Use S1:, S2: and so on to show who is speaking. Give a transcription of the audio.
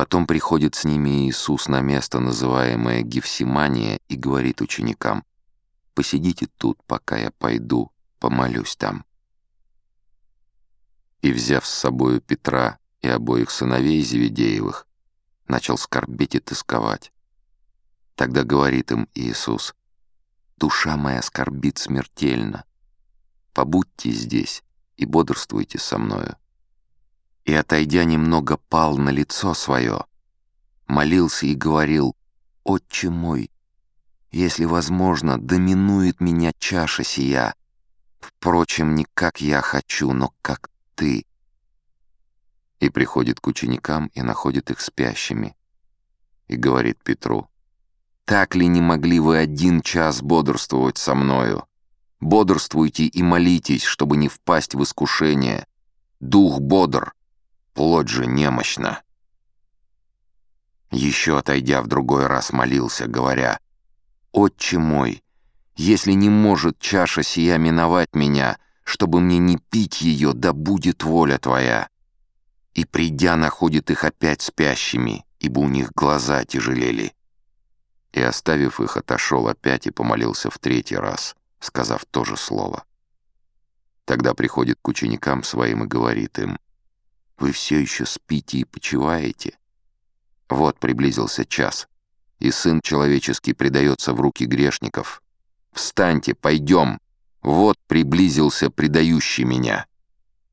S1: Потом приходит с ними Иисус на место, называемое Гефсимания, и говорит ученикам, «Посидите тут, пока я пойду, помолюсь там». И, взяв с собою Петра и обоих сыновей Зеведеевых, начал скорбеть и тосковать. Тогда говорит им Иисус, «Душа моя скорбит смертельно. Побудьте здесь и бодрствуйте со мною». И, отойдя немного, пал на лицо свое, молился и говорил, «Отче мой, если возможно, доминует меня чаша сия. Впрочем, не как я хочу, но как ты». И приходит к ученикам и находит их спящими. И говорит Петру, так ли не могли вы один час бодрствовать со мною? Бодрствуйте и молитесь, чтобы не впасть в искушение. Дух бодр, плоть же немощна. Еще отойдя в другой раз молился, говоря, «Отче мой, если не может чаша сия миновать меня, чтобы мне не пить ее, да будет воля Твоя». И придя, находит их опять спящими, ибо у них глаза тяжелели и, оставив их, отошел опять и помолился в третий раз, сказав то же слово. Тогда приходит к ученикам своим и говорит им, «Вы все еще спите и почиваете?» Вот приблизился час, и Сын Человеческий предается в руки грешников. «Встаньте, пойдем! Вот приблизился предающий меня!»